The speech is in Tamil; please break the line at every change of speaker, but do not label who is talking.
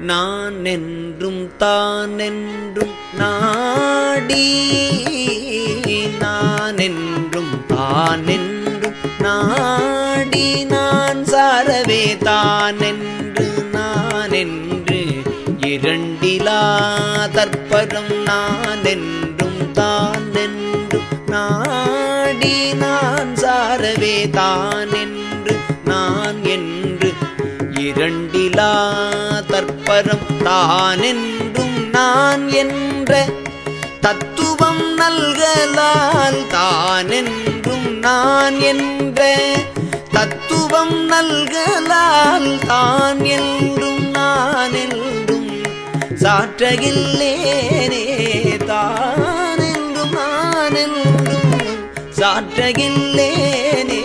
நான் என்றும் தான் என்றும் நாடி நான் என்றும் தான் என்றும் நாடி நான் சாரவே தான் என்று நான் என்று இரண்டிலா தற்பரம் நான் என்றும் தான் என்றும் நாடி நான் சாரவே தான் என்று நான் இரண்டிலா தற்பரம் தான் என்றும் நான் என்ற தத்துவம் நல்கலால் தான் என்றும் நான் என்ற தத்துவம் நல்கலால் தான் என்றும் நான் என்றும் சாற்றகில்லேனே தான் என்றும் நான் என்றும் சாற்றகில்லேனே